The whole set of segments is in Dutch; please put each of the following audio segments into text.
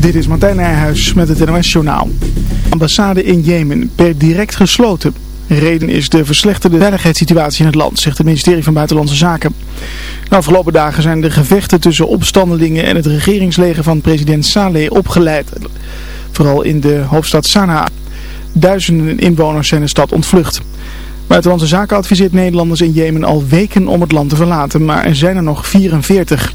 Dit is Martijn Nijhuis met het NOS-journaal. Ambassade in Jemen per direct gesloten. Reden is de verslechterde veiligheidssituatie in het land, zegt het ministerie van Buitenlandse Zaken. De afgelopen dagen zijn de gevechten tussen opstandelingen en het regeringsleger van president Saleh opgeleid. Vooral in de hoofdstad Sanaa. Duizenden inwoners zijn de stad ontvlucht. Buitenlandse Zaken adviseert Nederlanders in Jemen al weken om het land te verlaten, maar er zijn er nog 44.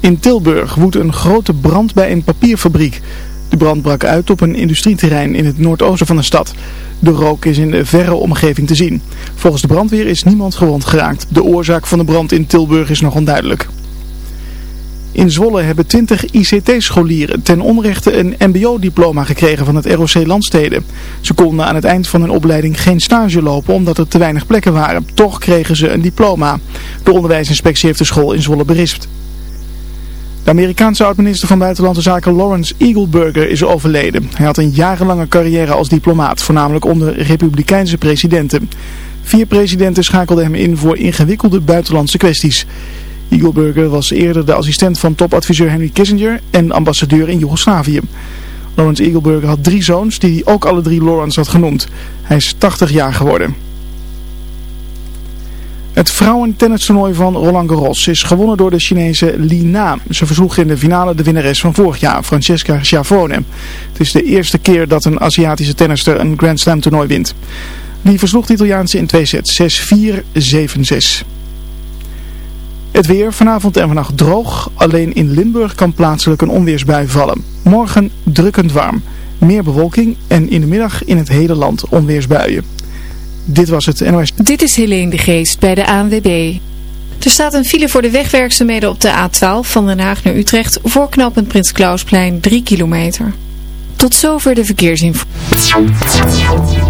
In Tilburg woedt een grote brand bij een papierfabriek. De brand brak uit op een industrieterrein in het noordoosten van de stad. De rook is in de verre omgeving te zien. Volgens de brandweer is niemand gewond geraakt. De oorzaak van de brand in Tilburg is nog onduidelijk. In Zwolle hebben 20 ICT-scholieren ten onrechte een mbo-diploma gekregen van het ROC Landsteden. Ze konden aan het eind van hun opleiding geen stage lopen omdat er te weinig plekken waren. Toch kregen ze een diploma. De onderwijsinspectie heeft de school in Zwolle berispt. De Amerikaanse oud-minister van Buitenlandse Zaken Lawrence Eagleburger is overleden. Hij had een jarenlange carrière als diplomaat, voornamelijk onder republikeinse presidenten. Vier presidenten schakelden hem in voor ingewikkelde buitenlandse kwesties. Eagleburger was eerder de assistent van topadviseur Henry Kissinger en ambassadeur in Joegoslavië. Lawrence Eagleburger had drie zoons die hij ook alle drie Lawrence had genoemd. Hij is 80 jaar geworden. Het vrouwentennistoernooi van Roland Garros is gewonnen door de Chinese Li Na. Ze versloeg in de finale de winnares van vorig jaar, Francesca Schiavone. Het is de eerste keer dat een Aziatische tennister een Grand Slam toernooi wint. Li versloeg de Italiaanse in twee sets, 6-4, 7-6. Het weer vanavond en vannacht droog. Alleen in Limburg kan plaatselijk een onweersbui vallen. Morgen drukkend warm. Meer bewolking en in de middag in het hele land onweersbuien. Dit was het NOS. Dit is Helene de Geest bij de ANWB. Er staat een file voor de wegwerkzaamheden op de A12 van Den Haag naar Utrecht voor knooppunt Prins Klausplein 3 kilometer. Tot zover de verkeersinformatie.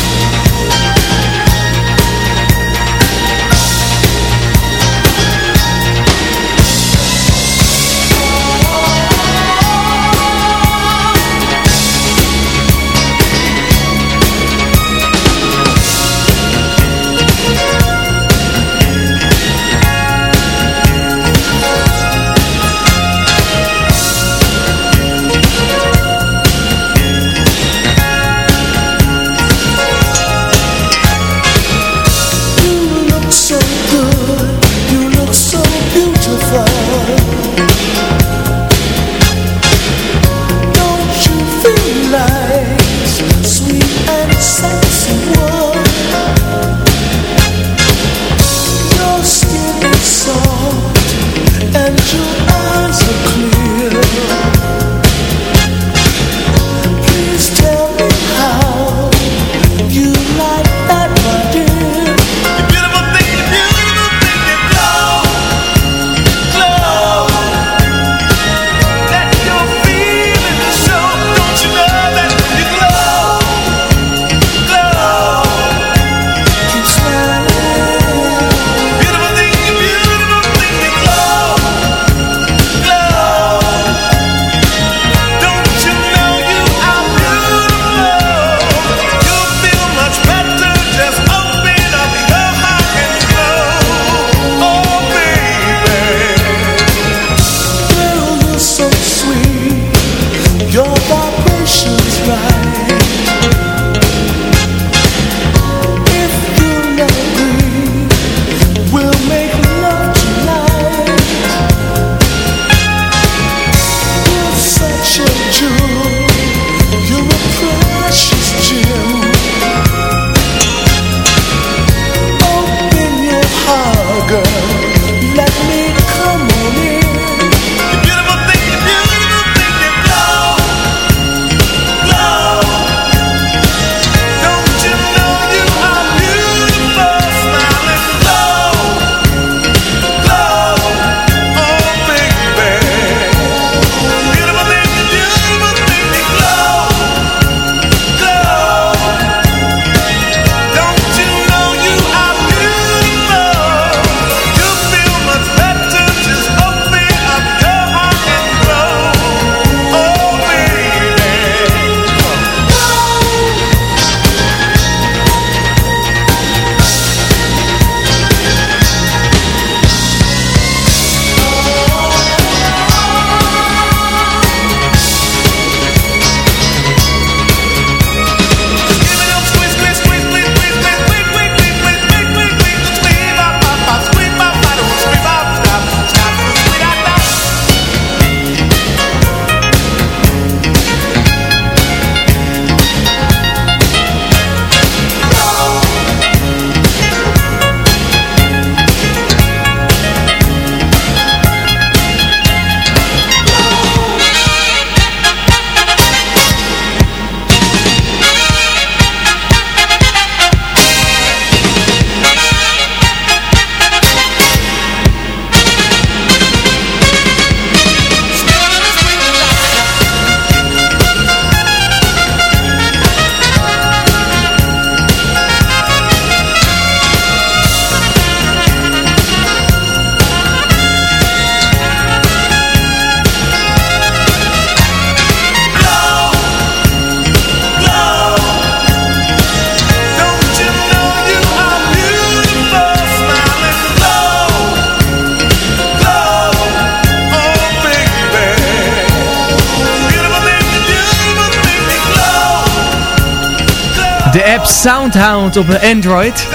De app Soundhound op een Android.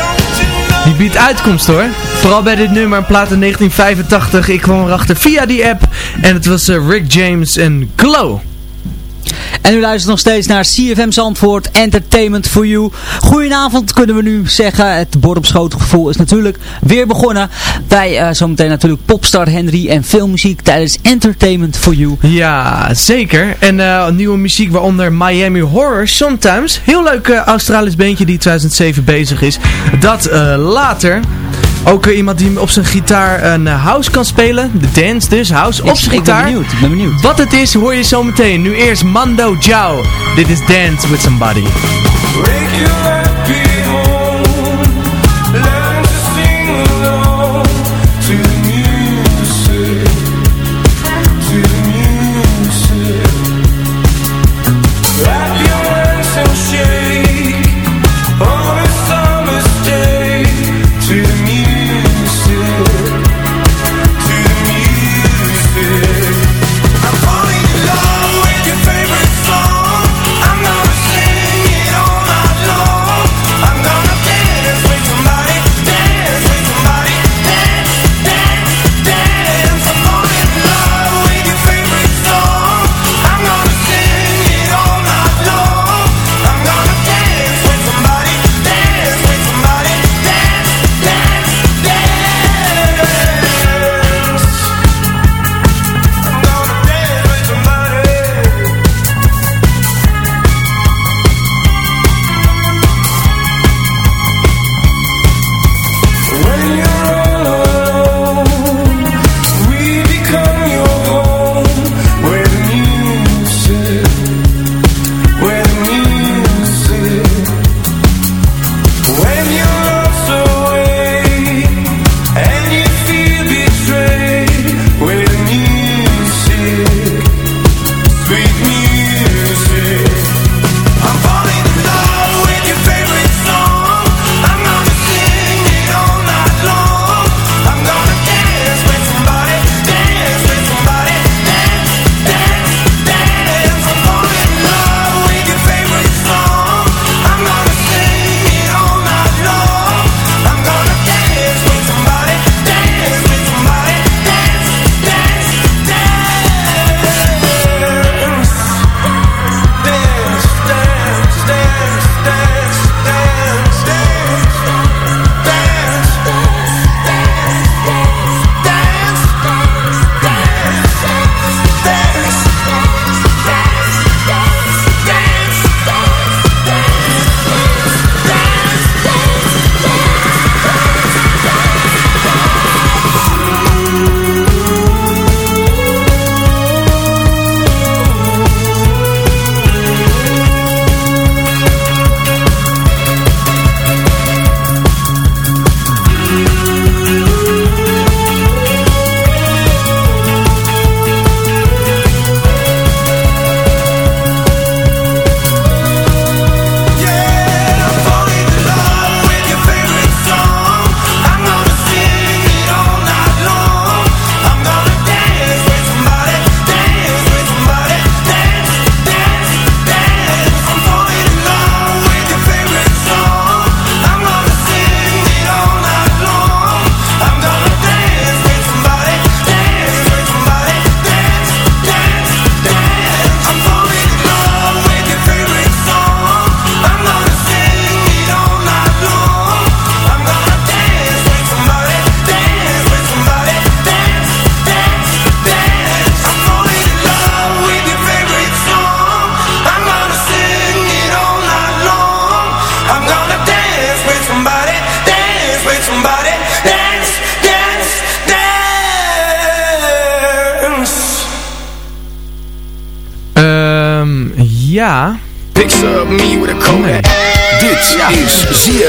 Die biedt uitkomst hoor. Vooral bij dit nummer, een plaat in 1985. Ik kwam erachter via die app. En het was eh, Rick James en Glow. En u luistert nog steeds naar CFM Zandvoort, Entertainment for You. Goedenavond kunnen we nu zeggen. Het bord op schoot gevoel is natuurlijk weer begonnen. Wij uh, zometeen natuurlijk Popstar Henry en filmmuziek tijdens Entertainment for You. Ja, zeker. En uh, nieuwe muziek waaronder Miami Horror Sometimes. Heel leuk uh, Australisch beentje die 2007 bezig is. Dat later. Ook uh, iemand die op zijn gitaar een uh, house kan spelen. De dance dus, house op zijn gitaar. Ik ben benieuwd, ik ben benieuwd. Wat het is hoor je zo meteen. Nu eerst Mando Jao. Dit is Dance With Somebody.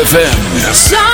ZFM.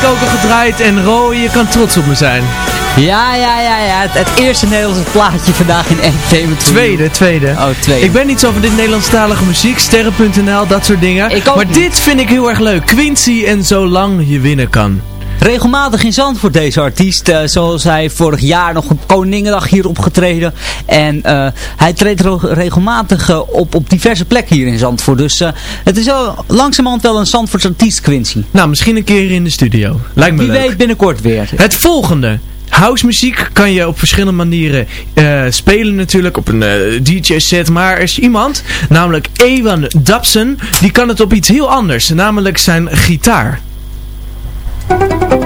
Week ook al gedraaid en Roy, je kan trots op me zijn. Ja, ja, ja, ja. Het, het eerste Nederlandse plaatje vandaag in Entertainment. Tweede, tweede. Oh, tweede. Ik ben niet zo van dit Nederlandstalige muziek, sterren.nl, dat soort dingen. Ik ook maar niet. dit vind ik heel erg leuk. Quincy en Zolang je winnen kan. Regelmatig in Zandvoort deze artiest. eh, zoals hij vorig jaar nog op Koningendag hier opgetreden. En eh, hij treedt regelmatig eh, op, op diverse plekken hier in Zandvoort. Dus het is wel langzamerhand wel een Zandvoorts artiest, Quincy. Nou, misschien een keer in de studio. Lijkt me Wie leuk. weet binnenkort weer. Het volgende. House muziek kan je op verschillende manieren spelen natuurlijk op een DJ-set. Maar er is iemand, namelijk Ewan Dabson, die kan het op iets heel anders. Namelijk zijn gitaar. Klein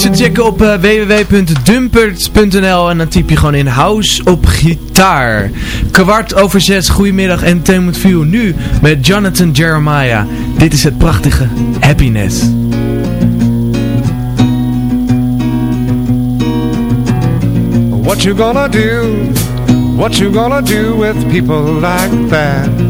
Te checken op www.dumpert.nl en dan typ je gewoon in house op gitaar. Kwart over zes, goedemiddag Entertainment View. Nu met Jonathan Jeremiah. Dit is het prachtige Happiness. What you gonna do? What you gonna do with people like that?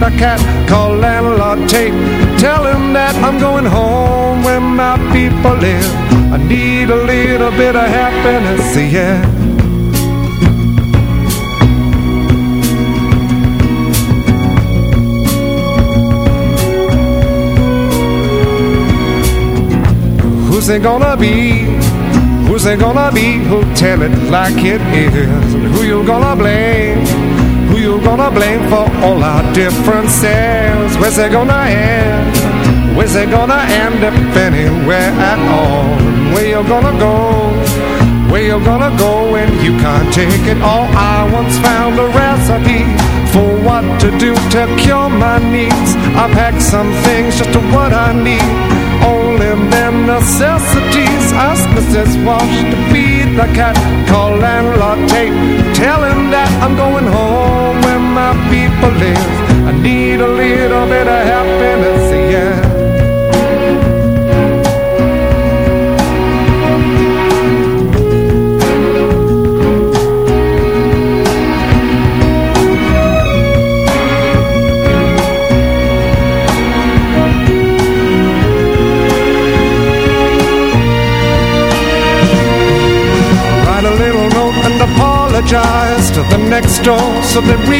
the cat called Landlord Tate. Tell him that I'm going home where my people live. I need a little bit of happiness, yeah. Who's it gonna be? Who's it gonna be who'll tell it like it is? And who you gonna blame? Gonna blame for all our differences? Where's it gonna end? Where's it gonna end if anywhere at all? Where you gonna go? Where you gonna go when you can't take it all? I once found a recipe for what to do to cure my needs. I packed some things just to what I need. Only them necessities. Ask Mrs. Walsh to feed the cat. Call landlord Tate. Tell him that I'm going home my people live. I need a little bit of happiness, yeah. Apologize to the next door so they realize.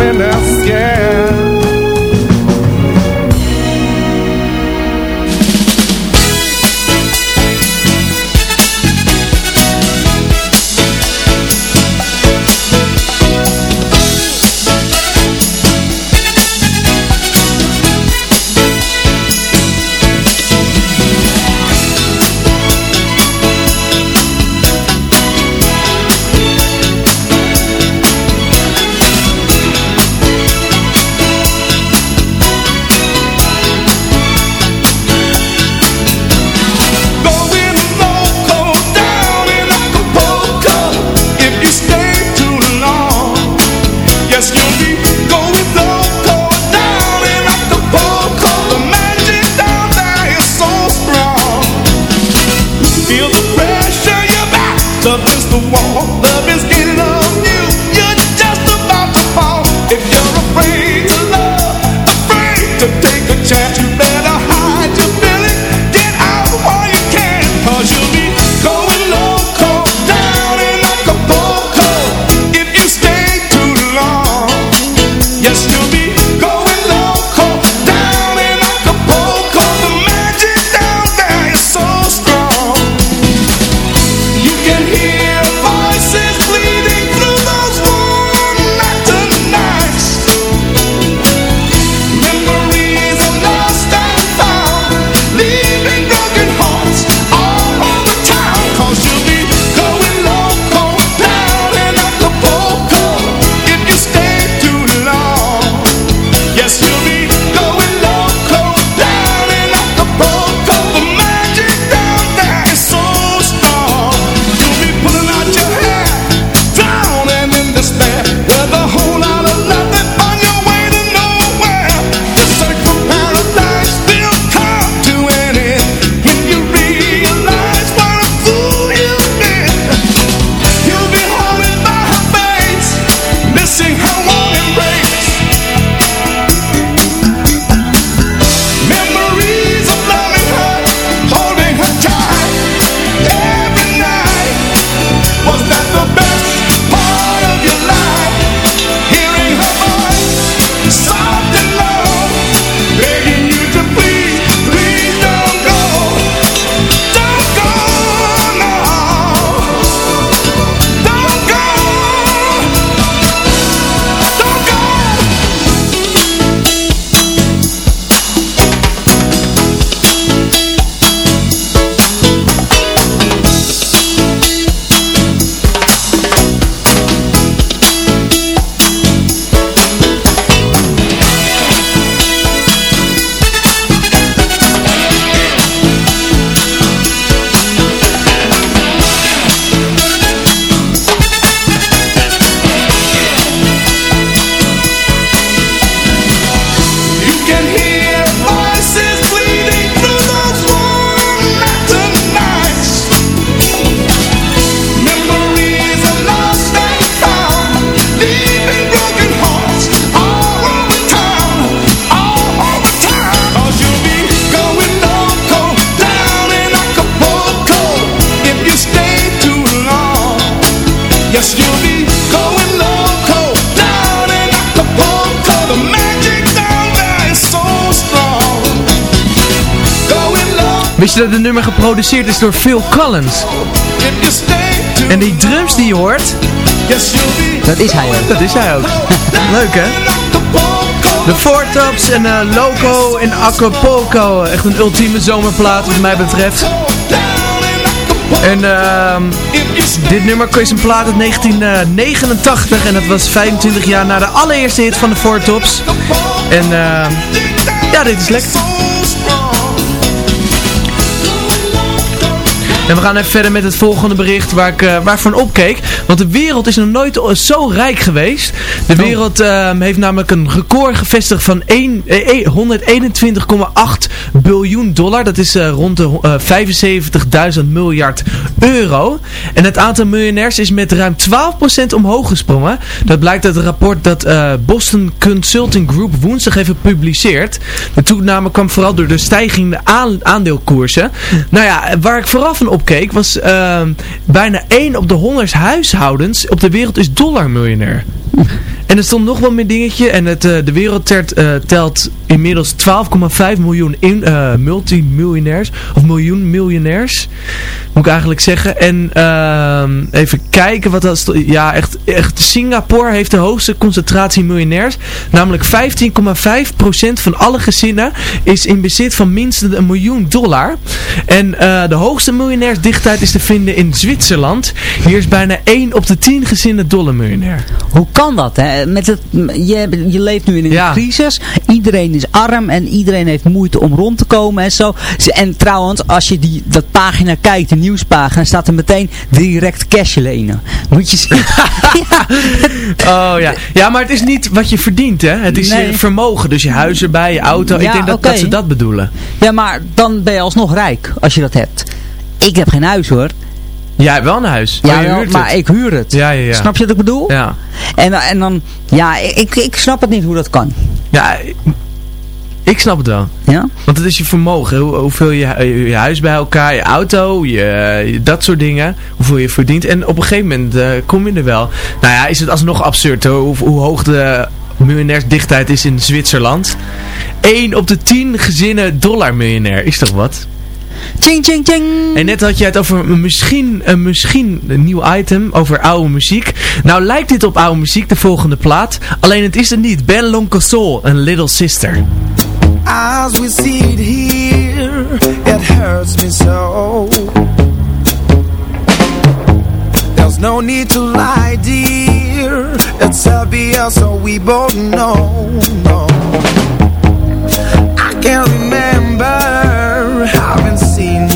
happiness, yeah. Love is the wall, love is getting enough. Het nummer geproduceerd is door Phil Collins? En die drums die je hoort, Dat is hij ook. dat is hij ook. Leuk hè? De Four Tops en eh, Loco en Acapulco. Echt een ultieme zomerplaat wat mij betreft. En ehm dit nummer is een plaat uit 1989 en dat was 25 jaar na de allereerste hit van de Four Tops. En ehm ja, dit is lekker. En we gaan even verder met het volgende bericht waar ik, eh, waar ik van opkeek. Want de wereld is nog nooit zo rijk geweest. De wereld ehm, heeft namelijk een record gevestigd van één- eh, eh, 121,8 biljoen dollar. Dat is eh, rond de eh, 75.000 miljard euro. En het aantal miljonairs is met ruim 12% omhoog gesprongen. Dat blijkt uit het rapport dat eh, Boston Consulting Group woensdag heeft gepubliceerd. De toename kwam vooral door de stijgende aan- aandeelkoersen. Nou ja, waar ik vooral van opkeek was ehm, bijna 1 op de 100 huishoudens op de wereld is dollarmiljonair. En er stond nog wel meer dingetje. En het, eh, de wereld tert, eh, telt inmiddels 12,5 miljoen in, eh, multimiljonairs. Of miljoen miljonairs. Moet ik eigenlijk zeggen. En ehm, even kijken wat dat. Ja, echt, echt. Singapore heeft de hoogste concentratie miljonairs. Namelijk 15,5% van alle gezinnen is in bezit van minstens een miljoen dollar. En de hoogste miljonairsdichtheid is te vinden in Zwitserland. Hier is bijna 1 op de 10 gezinnen dollarmiljonair. Hoe kan dat? Hè? Met het, je, je leeft nu in een Ja. crisis. Iedereen is arm en iedereen heeft moeite om rond te komen en zo. En trouwens, als je die, dat pagina kijkt, de nieuwspagina, staat er meteen direct cash lenen. Moet je zien. ja. Oh ja. Ja, maar het is niet wat je verdient, hè. Het is Nee. je vermogen. Dus je huis erbij, je auto. Ik denk dat, dat ze dat bedoelen. ja, maar dan ben je alsnog rijk als je dat hebt. Ik heb geen huis hoor. Jij hebt wel een huis. Ja, maar je wel, huurt maar het. ik huur het. Ja, ja, ja. Snap je wat ik bedoel? Ja. En, en dan, ja, ik, ik snap het niet hoe dat kan. Ja, ik- snap het wel. Ja? Want het is je vermogen. Hoe, hoeveel je, je, je huis bij elkaar, je auto, je, dat soort dingen. Hoeveel je verdient. En op een gegeven moment eh, kom je er wel. Nou ja, is het alsnog absurd hoor, hoe, hoe hoog de miljonairsdichtheid is in Zwitserland. 1 op de 10 gezinnen dollarmiljonair. Is toch wat? Ching, ching, ching. En net had je het over misschien, een misschien een nieuw item over oude muziek. Nou lijkt dit op oude muziek, de volgende plaat. Alleen het is het niet. Ben Lonkel Soul, een Little Sister. As we see it here, it hurts me so. There's no need to lie, dear. It's obvious, so we both know. No. I can't remember seen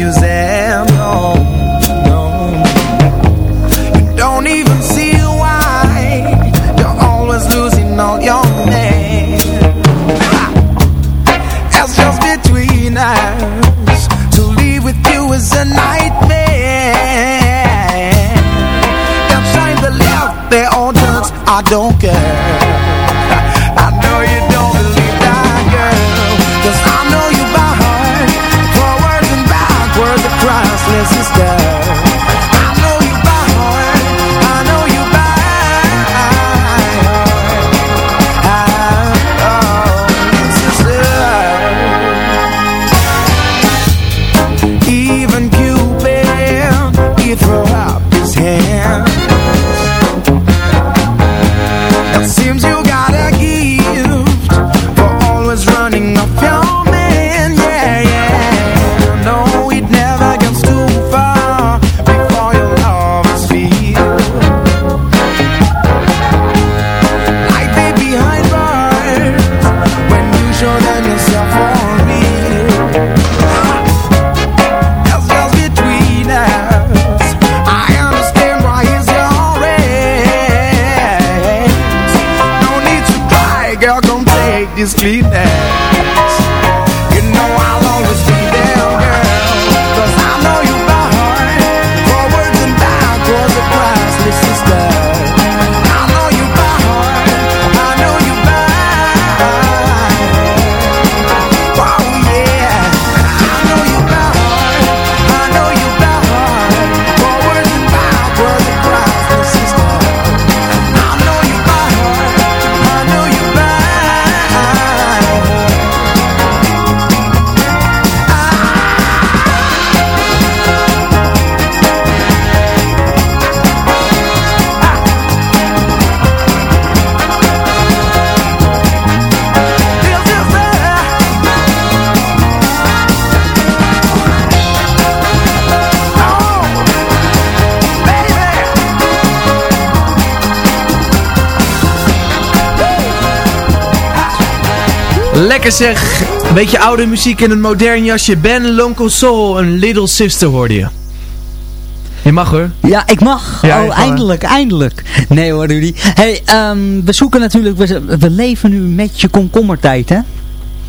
take this Lekker zeg. Een beetje oude muziek in een modern jasje. Ben Lonkel Soul, een Little Sister hoorde je. Je mag hoor. Ja, ik mag. Ja, oh, mag. eindelijk, eindelijk. Nee hoor, Rudy. hey, ehm, we zoeken natuurlijk, we, we leven nu met je komkommertijd, hè?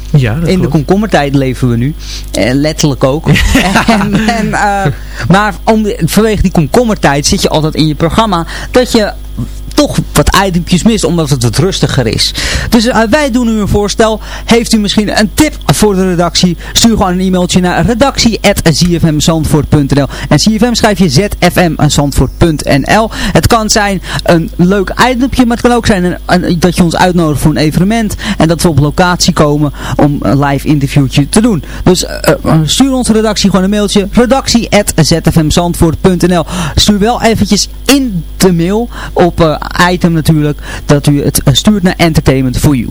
Ja, dat In de komkommertijd leven we nu. Eh, letterlijk ook. en, en, eh, maar om, vanwege die komkommertijd zit je altijd in je programma dat je toch wat itempjes mist, omdat het wat rustiger is. Dus eh, wij doen u een voorstel. Heeft u misschien een tip voor de redactie? Stuur gewoon een e-mailtje naar redactie.zfmzandvoort.nl En CFM schrijf je zfmzandvoort.nl Het kan zijn een leuk itempje, maar het kan ook zijn dat je ons uitnodigt voor een evenement. En dat we op locatie komen om een live interviewtje te doen. Dus eh, eh, stuur onze redactie gewoon een mailtje. redactie.zfmzandvoort.nl Stuur wel eventjes in de mail op item natuurlijk dat u het eh, stuurt naar Entertainment for You.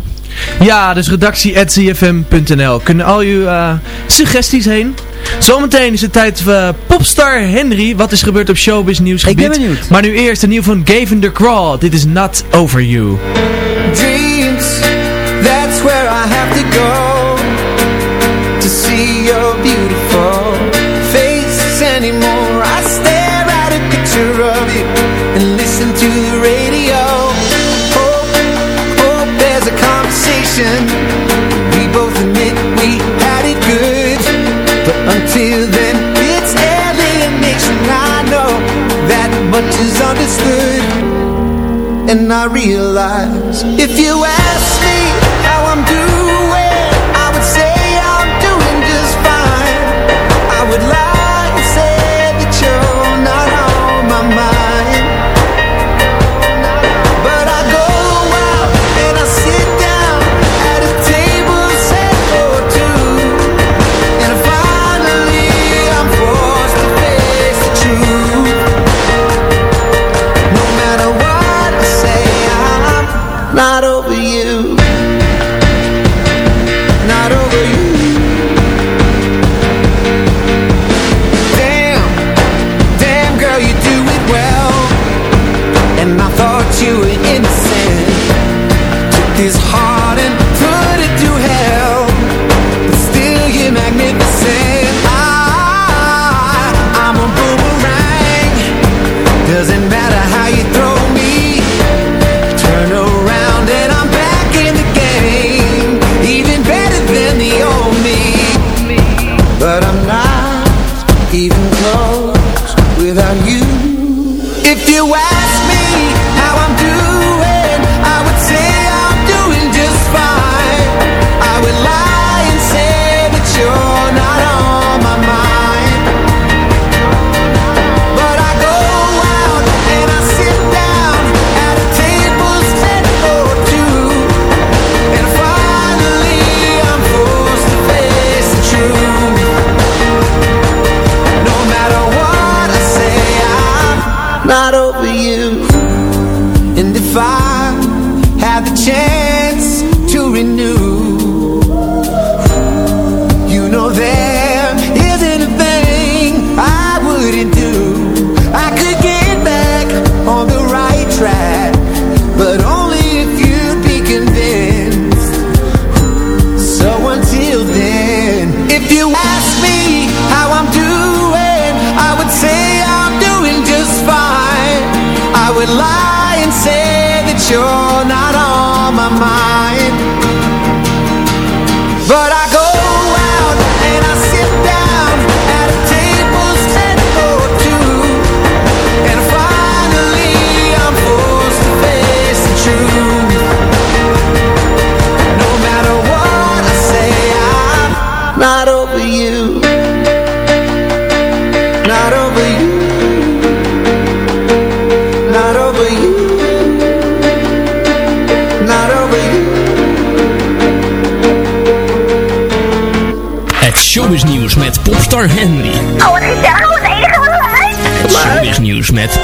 Ja, dus redactie.zfm.nl. Kunnen al uw eh, suggesties heen. Zometeen is het tijd voor eh, Popstar Henry. Wat is gebeurd op showbiz nieuwsgebied. Ik ben benieuwd. Maar nu eerst een nieuw van Gavin de Crawl. Dit is Not Over You. dreams That's where I have to go much is understood and I realize if you ask without you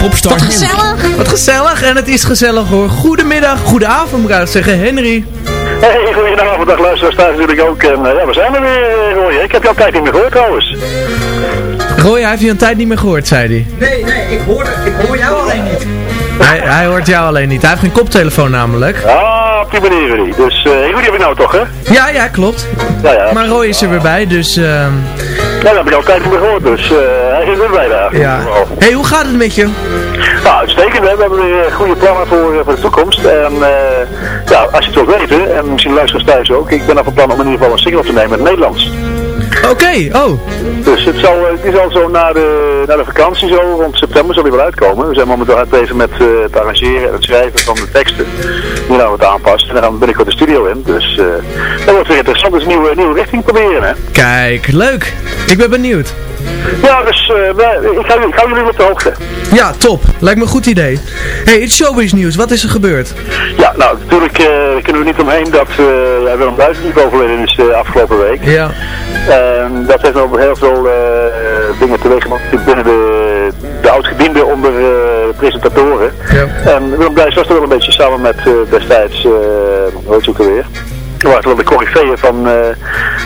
Popstar Wat gezellig. Wat gezellig en het is gezellig hoor. Goedemiddag, goedenavond moet ik zeggen. Henry. Hey, goedenavond, dag luisteraars thuis natuurlijk ook. En eh, ja, we zijn er weer, eh, Roy. Ik heb jou tijd niet meer gehoord trouwens. Roy, hij heeft je een tijd niet meer gehoord, zei hij. Nee, nee, ik hoor, ik hoor jou alleen niet. Hij, hij hoort jou alleen niet. Hij heeft geen koptelefoon namelijk. Ah, op die manier Rudy. Dus, eh Rudy heb ik nou toch, hè? Ja, ja, klopt. Ja, ja. Maar Roy is er weer bij, dus... ehm, Ja, dat heb ik al tijd gehoord, dus eh hij is weer bij daar. ja. hey, hoe gaat het met je? Nou, uitstekend. hè. We hebben weer eh, goede plannen voor, eh, voor de toekomst. En eh, ja, als je het wilt weten, en misschien luisteren thuis ook, ik ben al van plan om in ieder geval een single te nemen in het Nederlands. Oké, oh. Dus het zal, het is al zo na de, na de vakantie zo, rond september zal hij wel uitkomen. We zijn momenteel hard bezig met eh, het arrangeren en het schrijven van de teksten. Die nou wat aanpast. En dan gaan we binnenkort de studio in. Dus eh dat wordt weer interessant. Dus een nieuwe, nieuwe richting proberen, hè. Kijk, leuk. Ik ben benieuwd. Ja, dus eh, wij- ik, ga, ik ga jullie op de hoogte. Ja, top. Lijkt me een goed idee. hey, het showbiz nieuws. Wat is er gebeurd? Ja, nou, natuurlijk eh, kunnen we niet omheen dat eh ja, Willem Duizend overleden is de afgelopen week. Ja. En dat heeft nog heel veel eh, dingen teweeggebracht binnen de, de oud-gedienden onder eh, presentatoren. Ja. En Willem Duis was er wel een beetje samen met eh, destijds, eh hoe heet ze ook alweer? Waren wel de corifeeën van, eh,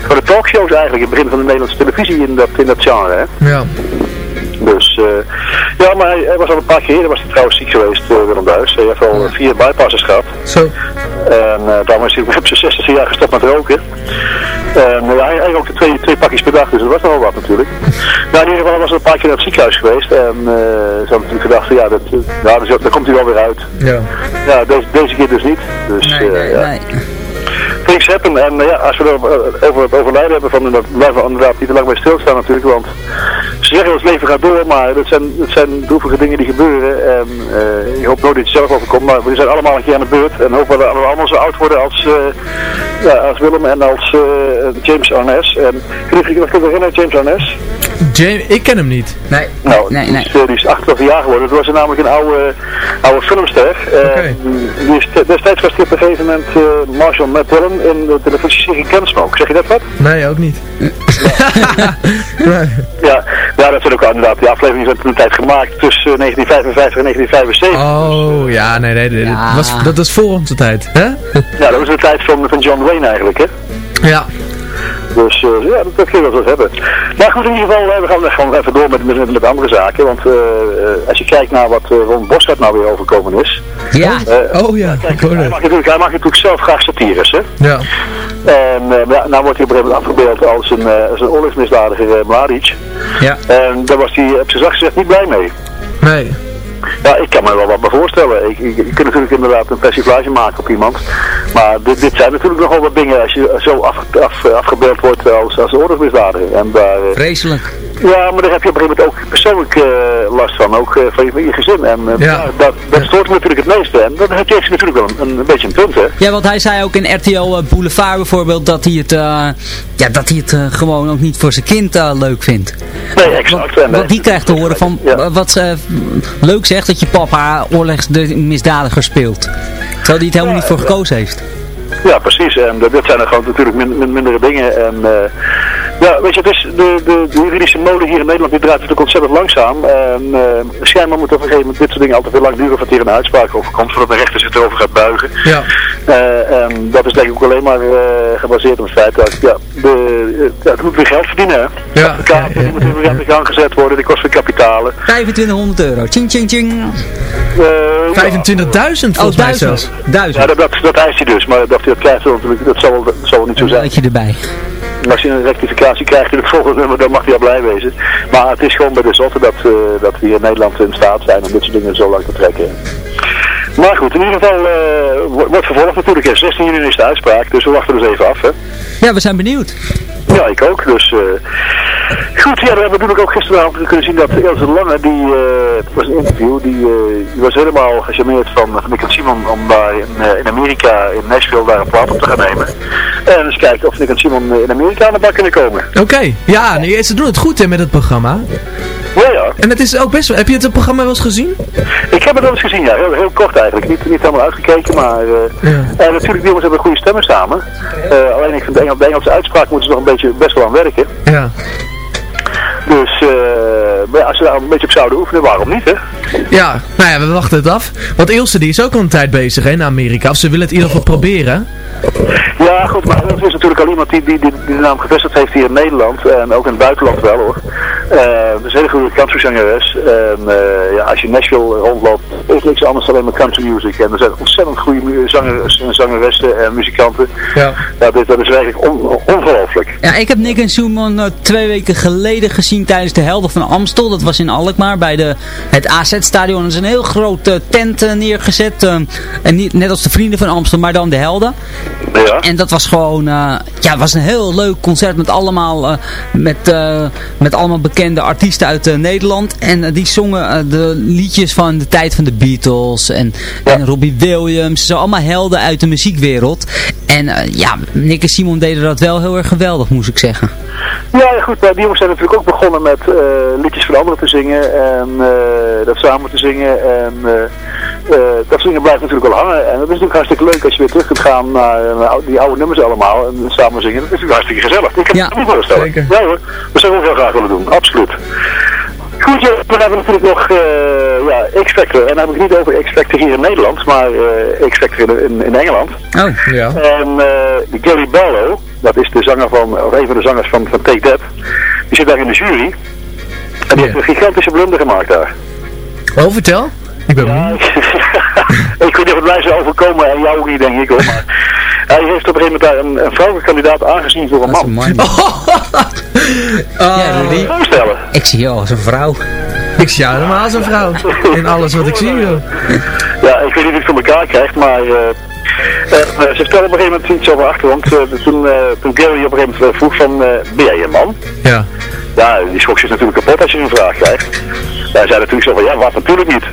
van de talkshows eigenlijk, in het begin van de Nederlandse televisie in dat, in dat genre. Hè? Ja. Dus eh, ja, maar hij, hij was al een paar keer eerder was hij trouwens ziek geweest, eh, Willem Duis. Hij heeft al vier bypasses gehad. Zo. En uh, daarom is hij op zijn 60 jaar gestopt met roken. En uh, ja, hij, hij rookte twee, twee pakjes per dag, dus dat was nog wel wat natuurlijk. Nou, in ieder geval was hij een paar keer naar het ziekenhuis geweest. En uh, ze hadden natuurlijk gedacht, ja, dat, ja dus, daar komt hij wel weer uit. Ja. Ja, deze, deze keer dus niet. Dus, Nee, nee, ja. nee. Things happen. En uh, ja, als we er uh, over het overlijden hebben, van, dan blijven we inderdaad niet te lang bij stilstaan natuurlijk. Want ze zeggen wel, het leven gaat door, maar dat zijn, dat zijn droevige dingen die gebeuren. En uh, je hoopt nooit dat je zelf overkomt, maar we zijn allemaal een keer aan de beurt. En hopen dat we allemaal zo oud worden als, ja, als Willem en als James Arness. En kun je je nog herinneren, James Arness? James, ik ken hem niet. Nee, nou, nee, nee. Die, is, die is 28 jaar geworden. Dat was namelijk een oude, oude filmster. Okay. die is, destijds was hij op een gegeven moment uh, Marshall Matt Dillon in de televisieserie Gunsmoke. Zeg je dat wat? Nee, ook niet. Ja, ja, dat zijn ook inderdaad. Die afleveringen zijn toen een tijd gemaakt tussen 1955 en 1975. Oh, ja, nee, nee. nee. Ja. Dat, was, dat was voor onze tijd, hè? Ja, dat was de tijd van, van John Wayne eigenlijk, hè? Ja. Dus uh, ja, dat, dat kun je wel hebben. Maar goed, in ieder geval, uh, we gaan gewoon even door met, met, met andere zaken. Want uh, als je kijkt naar wat Ron Boschart nou weer overkomen is. Ja. oh ja. Kijk, hij, mag natuurlijk, hij mag natuurlijk zelf graag satires, hè. Ja. En nou wordt hij op een gegeven moment afgebeeld als een, als een oorlogsmisdadiger Mladic. Ja. En daar was hij op zijn zacht gezegd niet blij mee. Nee. Ja, ik kan me wel wat bij voorstellen. Ik, ik kan natuurlijk inderdaad een persiflage maken op iemand. Maar dit, dit zijn natuurlijk nogal wat dingen als je zo af, af, afgebeeld wordt als, als oorlogsmisdadiger. En daar, Vreselijk. Ja, maar daar heb je op een gegeven moment ook persoonlijk uh, last van, ook uh, van, je, van, je, gezin. En uh, ja. ja, dat, dat stoort me natuurlijk het meeste. En dat heeft hij natuurlijk wel een, een, beetje een punt, hè? Ja, want hij zei ook in RTL Boulevard bijvoorbeeld dat hij het, ja, dat hij het gewoon ook niet voor zijn kind leuk vindt. Nee, exact. Want, die krijgt te horen van ja. wat ze leuk zegt dat je papa oorlogsmisdadiger speelt. Terwijl hij het helemaal niet voor gekozen heeft. Ja, precies. En dit zijn er gewoon natuurlijk min, min, mindere dingen. En uh, ja, weet je, het is de, de, de juridische molen hier in Nederland die draait natuurlijk ontzettend langzaam. En uh, schijnbaar moet op een gegeven moment dit soort dingen altijd heel lang duren voordat hier een uitspraak over komt, voordat de rechter zich erover gaat buigen. Ja. Uh, en dat is denk ik ook alleen maar gebaseerd op het feit dat ja, de, ja, het moet weer geld verdienen. Hè? Ja. De kaart moet weer aan de gang gezet worden, die kost weer kapitalen. 2500 euro, ching ching ching. Uh, 25.000 volgens oh, mij zelfs. Duizend. Ja, dat, dat, dat eist hij dus, maar dat dat krijgt, dat, dat, zal, dat zal niet zo zijn. je erbij. Als je een rectificatie krijgt in het volgende nummer, dan mag hij al blij wezen. Maar het is gewoon bij de zotte dat, uh, dat we hier in Nederland in staat zijn om dit soort dingen zo lang te trekken. Maar goed, in ieder geval uh, wordt vervolgd natuurlijk. 16 juni is de uitspraak, dus we wachten dus even af. Hè. Ja, we zijn benieuwd. Ja, ik ook. Dus uh, goed, ja, we hebben natuurlijk ook gisteravond kunnen zien dat Ilse Lange, die uh, was een interview, die, uh, die was helemaal gecharmeerd van, Nick en Simon om daar in, in Amerika, in Nashville, daar een plaat op te gaan nemen. En eens kijken of Nick en Simon in Amerika aan de bak kunnen komen. Oké, okay. ja, nee, ze doen het goed hè, met het programma. Ja, ja. En het is ook best wel, heb je het programma wel eens gezien? Ik heb het wel eens gezien, ja. Heel, heel kort eigenlijk. Niet, niet helemaal uitgekeken, maar... Uh, ja. En natuurlijk, die jongens hebben goede stemmen samen. Uh, alleen ik vind de, Engel, de Engelse uitspraak moeten ze nog een beetje best wel aan werken. Ja. Dus uh, als ze daar een beetje op zouden oefenen, waarom niet, hè? Ja, nou ja, we wachten het af. Want Ilse die is ook al een tijd bezig hè, in Amerika. Of ze willen het in ieder geval proberen. Ja, goed, maar dat is natuurlijk al iemand die, die, die, die de naam gevestigd heeft hier in Nederland en ook in het buitenland wel hoor. Eh dat is een hele goede countryzangeres. En eh, ja, als je Nashville rondloopt, is niks anders dan alleen maar country music. En er zijn ontzettend goede zangers en zangeressen en muzikanten. Ja. Ja, dit, dat is eigenlijk on, ongelooflijk. Ja, ik heb Nick en Simon eh, twee weken geleden gezien tijdens de Helden van Amstel. Dat was in Alkmaar bij de, het AZ-stadion. Er is een heel grote tent neergezet. en niet, net als de Vrienden van Amstel, maar dan de Helden. Ja. En dat was gewoon, eh, ja, was een heel leuk concert met allemaal, eh, met, eh, met allemaal bekende artiesten uit Nederland. En die zongen de liedjes van de tijd van de Beatles en, en Robbie Williams. Zo allemaal helden uit de muziekwereld. En ja, Nick en Simon deden dat wel heel erg geweldig, moest ik zeggen. Ja, goed, die jongens zijn natuurlijk ook begonnen met liedjes van anderen te zingen en dat samen te zingen. En eh, eh, dat zingen blijft natuurlijk wel hangen. En dat is natuurlijk hartstikke leuk als je weer terug kunt gaan naar, ou- die oude nummers allemaal en samen zingen. Dat is natuurlijk hartstikke gezellig. Ik kan Ja, me niet voorstellen. zeker. Ja hoor, dat zou ik wel heel graag willen doen, absoluut. Goed, dan hebben we natuurlijk nog eh, ja, X-Factor. En dan heb ik het niet over X-Factor hier in Nederland, maar eh, X-Factor in, in, Engeland. Oh, Ja. En uh, Gary Barlow, dat is de zanger van, of een van de zangers van, van Take That, die zit daar in de jury. En die heeft een gigantische blunder gemaakt daar. Oh, vertel. Ik ben Ja, benieuwd. ik weet niet of het mij zou overkomen en jou ook niet, denk ik hoor. Maar hij heeft op een gegeven moment daar een, een vrouwelijke kandidaat aangezien voor een dat is man. een man. Ja, Rudy. Voorstellen. Ik zie jou als een vrouw. Ik zie jou helemaal als een vrouw. In alles wat ik zie, joh. Ja, ik weet niet of ik het voor elkaar krijgt, maar eh, eh, eh, ze vertelde op een gegeven moment iets over achtergrond. Eh, toen, eh, toen Gary op een gegeven moment vroeg van, eh, ben jij een man? Ja. Ja, die schrok zich natuurlijk kapot als je een vraag krijgt. Hij zei natuurlijk zo van, ja, wat natuurlijk niet.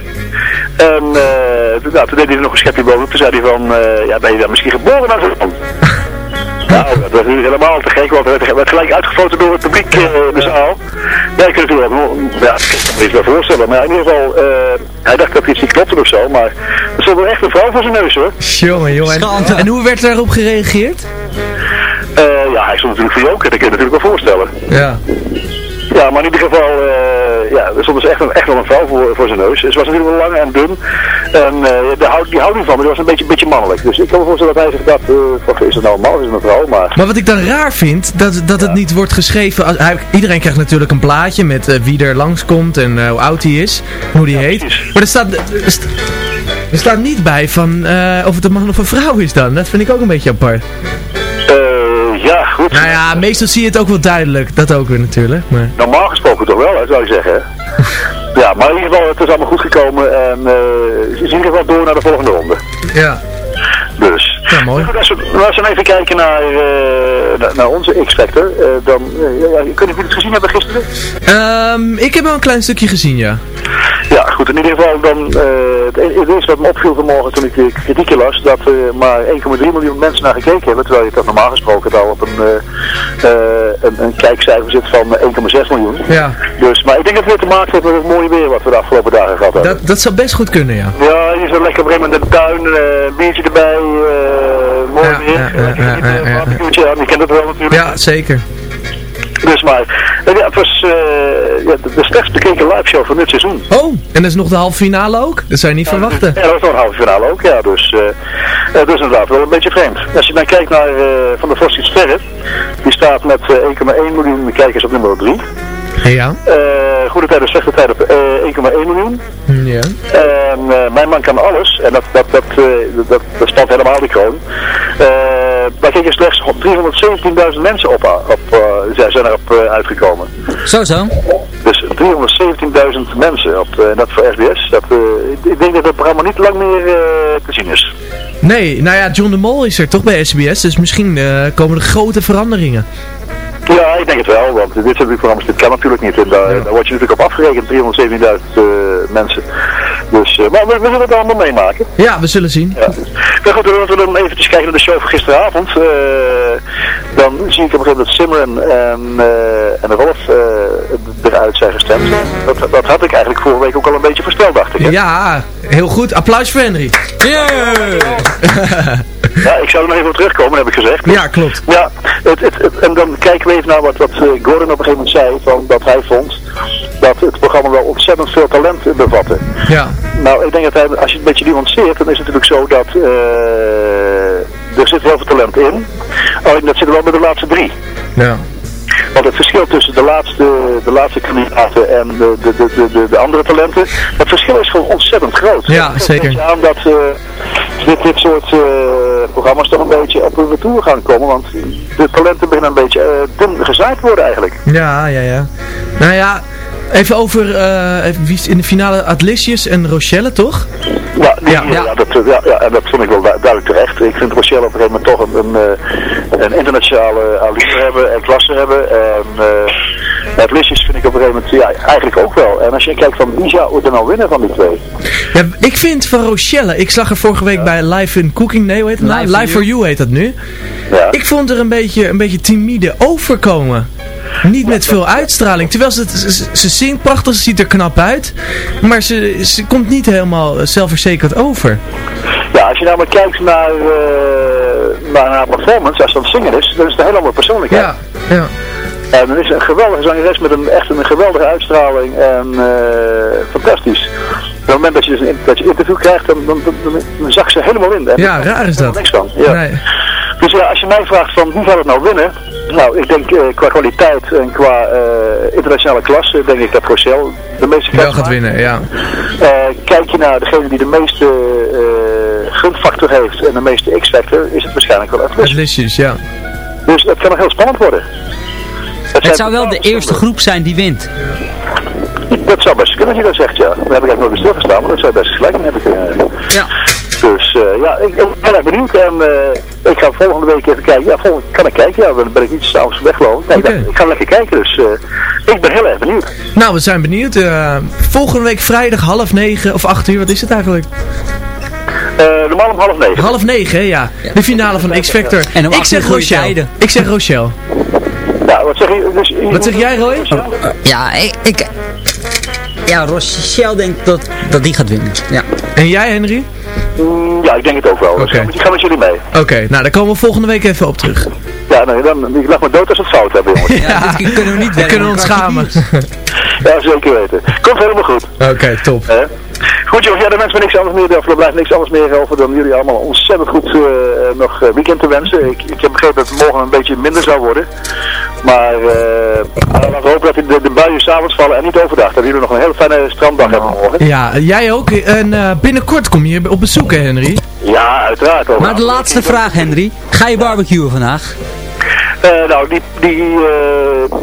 En eh, toen- nou, toen deed hij er nog een schepje boven. Toen zei hij van, eh, ja, ben je dan misschien geboren als een man? Nou, dat was natuurlijk helemaal te gek, want hij werd gelijk uitgefloten door het publiek eh, in de zaal. Ja, ik kan natuurlijk wel, ja, ik kan me iets wel voorstellen. Maar in ieder geval, eh, hij dacht dat iets niet klopte of zo, maar er stond wel echt een vrouw voor zijn neus hoor. Jongen, jongen. En, Schande. en hoe werd daarop gereageerd? Eh, ja, hij stond natuurlijk voor je ook, dat kun je natuurlijk wel voorstellen. Ja. Ja, maar in ieder geval, eh, ja, er stond dus echt, een, echt wel een vrouw voor, voor zijn neus. Ze was natuurlijk wel lang en dun. En eh daar hou, die houdt niet van, maar die was een beetje, beetje mannelijk. Dus ik kan me voorstellen dat hij zich dacht, eh, is het nou een man of is het een vrouw? Maar Maar wat ik dan raar vind, dat, dat het niet wordt geschreven. Als, hij, iedereen krijgt natuurlijk een plaatje met eh, wie er langskomt en eh, hoe oud hij is, hoe die heet. precies. Maar er staat, er, er staat niet bij van eh, of het een man of een vrouw is dan. Dat vind ik ook een beetje apart. Eh. Nou ja, meestal zie je het ook wel duidelijk. Dat ook weer natuurlijk. Maar... Normaal gesproken toch wel, hè, zou je zeggen. ja, maar in ieder geval, het is allemaal goed gekomen. En eh, ze is in ieder geval door naar de volgende ronde. Ja. Dus. Ja, mooi. Als we, als we even kijken naar, eh, naar, onze X-Factor, eh, dan, eh, ja, kunnen jullie het gezien hebben gisteren? Ehm, ik heb wel een klein stukje gezien, ja. In ieder geval dan, eh, het, eerste wat me opviel vanmorgen toen ik de kritieken las, dat er maar 1,3 miljoen mensen naar gekeken hebben, terwijl je dat normaal gesproken al op een, eh, eh, een, een kijkcijfer zit van 1,6 miljoen. Ja. Dus, maar ik denk dat het weer te maken heeft met het mooie weer wat we de afgelopen dagen gehad hebben. Dat, dat zou best goed kunnen, ja. Ja, je zit lekker op een gegeven moment in de tuin, een biertje erbij, mooi Ja, weer. ja, ja, je kent het wel natuurlijk. Ja, zeker. Dus maar, eh, ja, het was eh, ja, de, de bekeken live show van dit seizoen. Oh, en dat is nog de halve finale ook? Dat zou je niet verwachten. Ja, dat was nog een halve finale ook, ja. Dus dat is inderdaad wel een beetje vreemd. Als je dan kijkt naar Van der Vos Sterren, die staat met eh, 1,1 miljoen kijkers op nummer 3. Ja. Goede tijden, slechte tijden op eh, 1,1 miljoen. Ja. En Mijn Man Kan Alles, en dat, dat, dat, dat, dat spant helemaal de kroon. Eh daar keken slechts 317.000 mensen op, op eh, zijn, zijn erop eh, uitgekomen. Zo zo. Dus 317.000 mensen op, eh, dat voor SBS. Dat, eh, ik- denk dat het programma niet lang meer eh, te zien is. Nee, nou ja, John de Mol is er toch bij SBS, dus misschien eh, komen er grote veranderingen. Ja, ik denk het wel, want dit soort programma's dit kan natuurlijk niet. En daar, daar word je natuurlijk op afgerekend, 317.000 eh, mensen. Dus, eh, maar we, we zullen het allemaal meemaken. Ja, we zullen zien. Ja. Maar goed, als we dan eventjes kijken naar de show van gisteravond, eh, dan zie ik op een gegeven moment dat Simran en, eh, en Rolf eruit zijn gestemd. Dat, dat had ik eigenlijk vorige week ook al een beetje voorspeld, dacht ik. hè? Ja, heel goed. Applaus voor Henry. Ja, ik zou er nog even op terugkomen, heb ik gezegd. Ja, klopt. Ja, het, het, het- en dan kijken we even naar wat, wat eh, Gordon op een gegeven moment zei, van, dat hij vond dat het programma wel ontzettend veel talent bevatte. Ja. Nou, ik denk dat hij, als je het een beetje nuanceert, dan is het natuurlijk zo dat, eh, er zit heel veel talent in. Alleen dat zit er wel bij de laatste drie. Ja. Want het verschil tussen de laatste, de laatste kandidaten en de, de, de, de, de, de andere talenten, het verschil is gewoon ontzettend groot. Ja, Dat zeker. geeft aan dat eh, dit, dit soort eh, programma's toch een beetje op een retour gaan komen. Want de talenten beginnen een beetje eh, dun gezaaid te worden eigenlijk. Ja, ja, ja. Nou ja, even over eh, wie is in de finale Adlicius en Rochelle, toch? Ja, die, Ja. ja. dat, eh, ja, ja, dat vond ik wel du- duidelijk terecht. Ik vind Rochelle op een gegeven moment toch een, een, eh, een internationale allure hebben en klasse hebben. En uh, Licious vind ik op een gegeven moment ja, eigenlijk ook wel. En als je kijkt van wie zou er nou winnen van die twee? Ja, ik vind van Rochelle, ik zag er vorige week bij Live in Cooking, nee hoe heet het nou? Live for Live for You heet dat nu. Ja. Ik vond er een beetje, een beetje timide overkomen. Niet met veel uitstraling. Terwijl ze, ze, ze zingt prachtig, ze ziet er knap uit. Maar ze, ze komt niet helemaal eh, zelfverzekerd over. Ja, als je namelijk kijkt naar, uh, naar haar performance, als ze aan het zingen is, dan is het een hele andere persoonlijkheid. Ja, ja. En dan is een geweldige zangeres met een, echt een geweldige uitstraling en uh, fantastisch. Op het moment dat je, dus een, dat je interview krijgt, dan, dan, dan, dan zag ze helemaal in. Ja, raar is dat. niks van. Ja. Nee. Dus ja, als je mij vraagt van wie gaat het nou winnen? Nou, ik denk uh, qua kwaliteit en qua uh, internationale klasse, denk ik dat Rochelle de meeste Wel gaat winnen, ja. Uh, kijk je naar degene die de meeste gunfactor heeft en de meeste x-factor, is het waarschijnlijk wel Atlas. Atlasjes, ja. Dus het kan nog heel spannend worden. Het, het zou wel de eerste groep zijn die wint. Dat zou best kunnen als je dat zegt, ja. Daar heb ik eigenlijk nooit bij stilgestaan, maar dat zou best gelijk hebben kunnen. Ja. Dus uh, ja, ik, ik ben erg benieuwd en uh, ik ga volgende week even kijken. Ja, volgende kan ik kijken. Ja, dan ben ik niet s'avonds weggelopen. Nee, okay. ik, ik, ga lekker kijken, dus uh, ik ben heel erg benieuwd. Nou, we zijn benieuwd. volgende week vrijdag half negen of acht uur, wat is het eigenlijk? normaal om half negen. Half negen, hè, ja. De finale van X-Factor. En om ik zeg Rochelle. Ik zeg Rochelle. Ja, wat zeg je? Dus, wat zeg jij, Roy? Oh, ja, ik... ik ja, Rochelle denkt dat, dat die gaat winnen. Ja. En jij, Henry? Mm, ja, ik denk het ook wel. Okay. Dus ik ga met jullie mee. Oké, okay, nou daar komen we volgende week even op terug. Ja, nee, dan, ik lag me dood als we het fout hebben, jongens. ja, ja dit kunnen we niet We kunnen ons schamen. ja, zeker weten. Komt helemaal goed. Oké, okay, top. Eh? Goed jongens, ja, de mensen niks anders meer, of er blijft niks anders meer over dan jullie allemaal ontzettend goed uh, nog weekend te wensen. Ik, ik heb begrepen dat het morgen een beetje minder zou worden. Maar uh, laten we hopen dat de, de buien s'avonds vallen en niet overdag. Dat jullie nog een hele fijne stranddag hebben morgen. Ja, jij ook. En uh, binnenkort kom je op bezoek, hè, Henry? Ja, uiteraard. Ook. Maar de laatste vraag, Henry. Ga je barbecuen vandaag? Uh, nou, die, die, uh,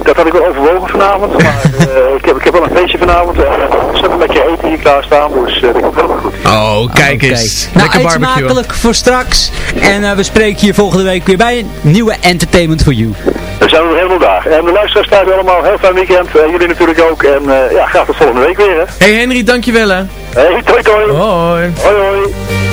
dat had ik wel overwogen vanavond, maar uh, ik, heb, ik heb wel een feestje vanavond en uh, zet een beetje eten hier klaar staan, dus dat komt helemaal goed. Oh, kijk okay. eens. Nou, Lekker barbecue. smakelijk voor straks en we spreken je volgende week weer bij een nieuwe Entertainment for You. Dan zijn we weer helemaal daar. En de luisteraars thuis allemaal, heel fijn weekend, jullie natuurlijk ook en ja, graag tot volgende week weer. Hè. Hey Henry, dankjewel hè. Hey, toi toi. Hoi. Hoi hoi.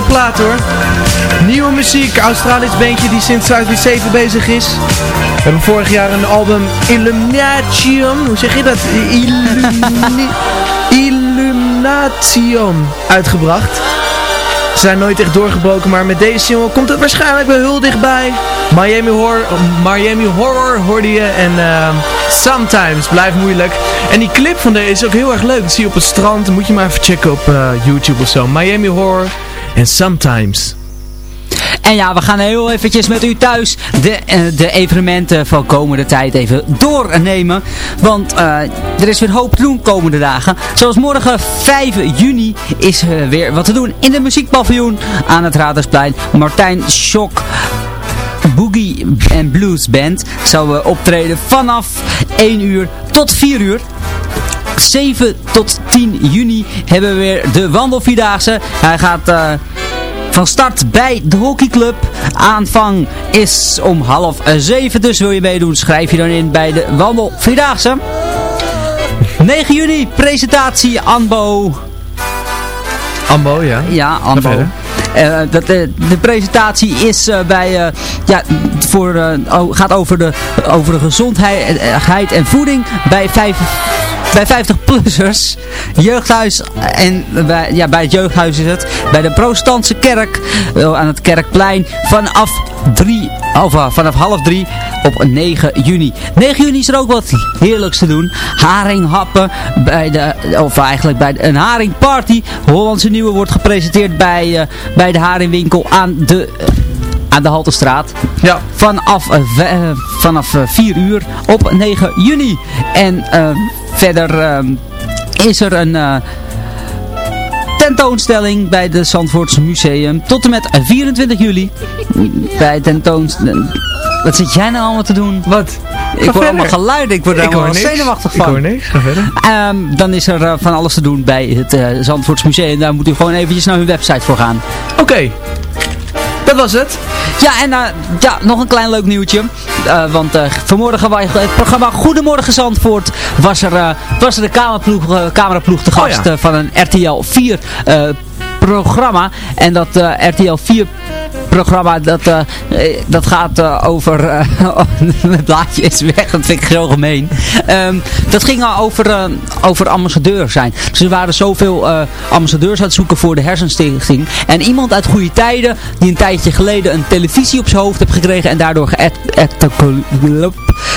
Lekkere plaat hoor. Nieuwe muziek, Australisch bandje die sinds 2007 bezig is. We hebben vorig jaar een album Illumination, hoe zeg je dat? Illumi Illumination uitgebracht. Ze zijn nooit echt doorgebroken, maar met deze single komt het waarschijnlijk wel heel dichtbij. Miami Horror, Miami Horror hoorde je en ehm, Sometimes blijft moeilijk. En die clip van deze is ook heel erg leuk. Dat zie je op het strand, moet je maar even checken op eh, YouTube of zo. Miami Horror en Sometimes. En ja, we gaan heel eventjes met u thuis de, eh, de evenementen van komende tijd even doornemen. Want eh, er is weer hoop te doen komende dagen. Zoals morgen 5 juni is er weer wat te doen in de muziekpaviljoen aan het Radersplein. Martijn Schok Boogie and Blues Band eh, optreden vanaf 1 uur tot 4 uur. 7 tot 10 juni hebben we weer de wandelvierdaagse. Hij gaat eh, van start bij de hockeyclub. Aanvang is om half 7, dus wil je meedoen, schrijf je dan in bij de wandelvierdaagse. 9 juni, presentatie Anbo. Ambo, ja. Ja, Anbo. Eh, dat, eh, de presentatie is bij, ja, voor, gaat over de, over de gezondheid en voeding bij, vijf, bij 50-plussers. Jeugdhuis, en bij, ja, bij het jeugdhuis is het, bij de protestantse kerk aan het Kerkplein vanaf, drie, of, eh, vanaf half drie op 9 juni. 9 juni is er ook wat heerlijks te doen. Haringhappen bij de, of eigenlijk bij de, een haringparty. Hollandse Nieuwe wordt gepresenteerd bij, eh, bij de haringwinkel aan de, aan de Haltestraat. Ja. Vanaf, eh, vanaf eh, 4 uur op 9 juni. En eh, verder eh, is er een... eh, tentoonstelling bij de Zandvoortse Museum tot en met 24 juli. Bij tentoonstelling... Wat zit jij nou allemaal te doen? Wat? Ik hoor allemaal geluiden, ik word er Ik allemaal zenuwachtig Ik van. hoor niks, ga verder. Ehm, dan is er eh, van alles te doen bij het Zandvoorts Museum. Daar moet u gewoon eventjes naar hun website voor gaan. Oké. Dat was het. Ja, en eh, ja, nog een klein leuk nieuwtje. Eh, want eh, vanmorgen bij het programma Goedemorgen Zandvoort was er, was er de cameraploeg, cameraploeg te Oh gast ja. van een RTL 4 eh, programma. En dat RTL 4 programma dat, eh, dat gaat eh, over eh, mijn blaadje is weg dat vind ik zo gemeen. Ehm, dat ging al over, over ambassadeur zijn. Dus er waren zoveel ambassadeurs aan het zoeken voor de hersenstichting. En iemand uit goede tijden die een tijdje geleden een televisie op zijn hoofd heeft gekregen en daardoor geëd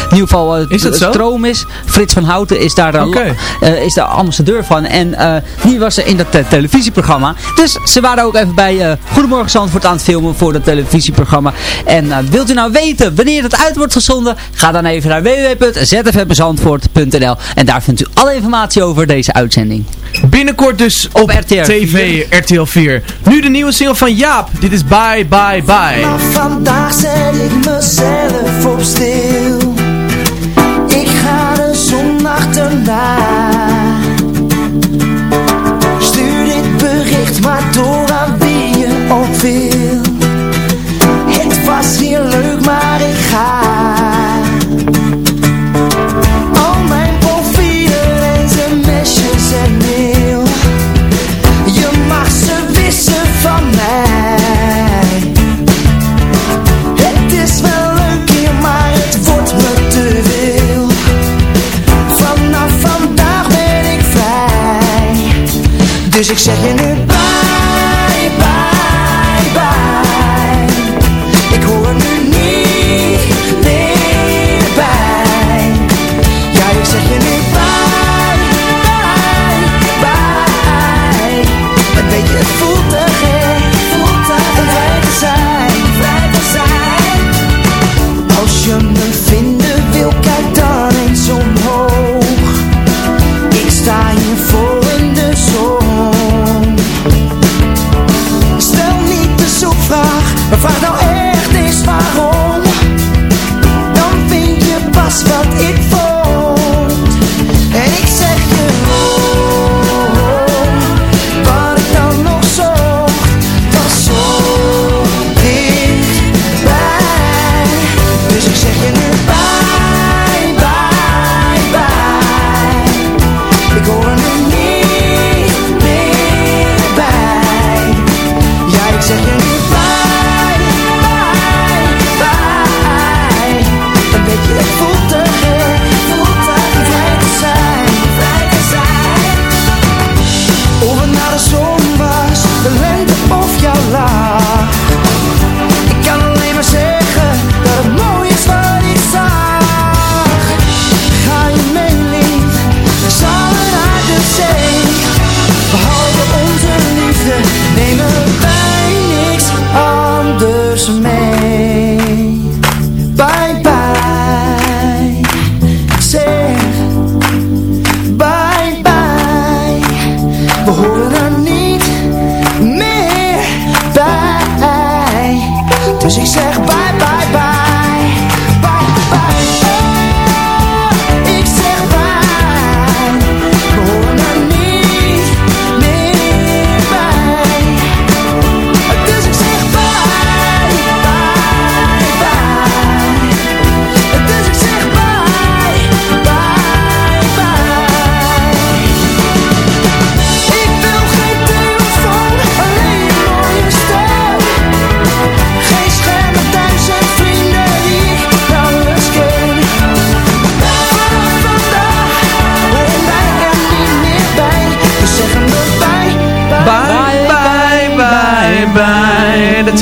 in ieder geval Is zo? stroom is. Frits van Houten is daar, eh, is daar ambassadeur van. En die was er in dat televisieprogramma. Dus ze waren ook even bij Goedemorgen Zandvoort aan het filmen voor dat televisieprogramma. En eh, wilt u nou weten wanneer het uit wordt gezonden? Ga dan even naar www.zfmzandvoort.nl en daar vindt u alle informatie over deze uitzending. Binnenkort dus op, RTL TV RTL 4. Nu de nieuwe single van Jaap. Dit is Bye Bye Bye. Maar vandaag zet ik mezelf op stil. Ik ga de zon achterna. Ik zeg je nu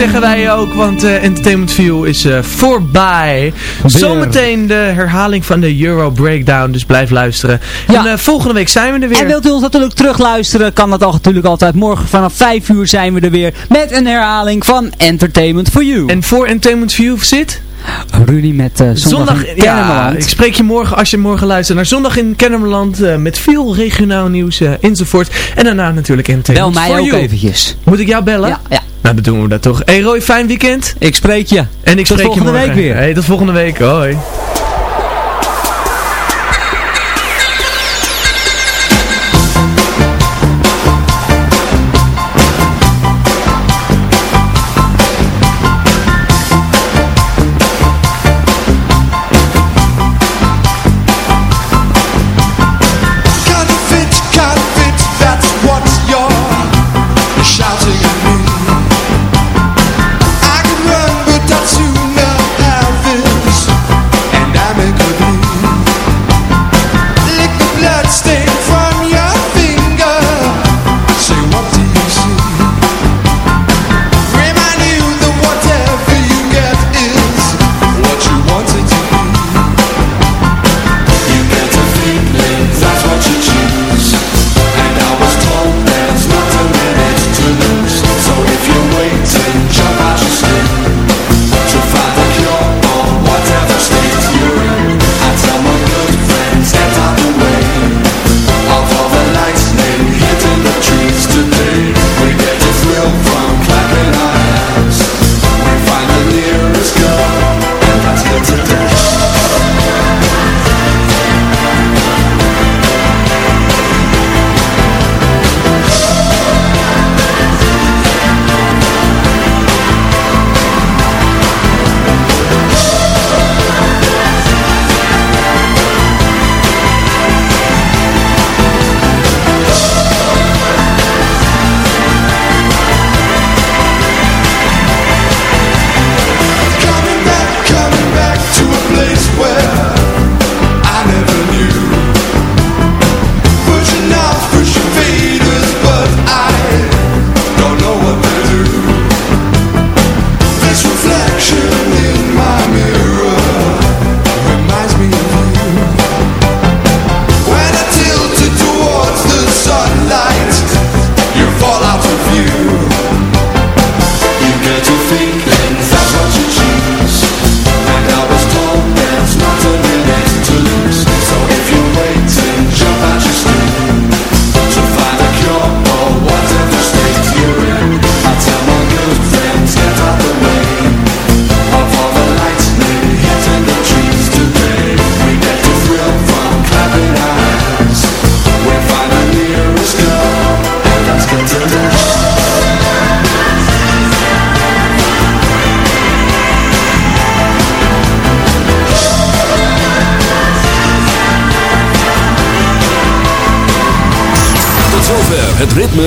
zeggen wij ook, want eh, Entertainment View is eh, voorbij. Zometeen de herhaling van de Euro Breakdown, dus blijf luisteren. En eh, volgende week zijn we er weer. En wilt u ons natuurlijk terugluisteren, kan dat al natuurlijk altijd. Morgen vanaf 5 uur zijn we er weer met een herhaling van Entertainment for You. En voor Entertainment View zit... Rudy met Zondag, in ja, ik spreek je morgen als je morgen luistert naar Zondag in Kennemerland met veel regionaal nieuws enzovoort. En daarna natuurlijk Bel Entertainment mij for ook You. eventjes. Moet ik jou bellen? Ja, ja. Nou, dan doen we dat toch. Hey Roy, fijn weekend. Ik spreek je. En ik Tot spreek volgende je morgen. week weer. Hey, tot volgende week. Hoi.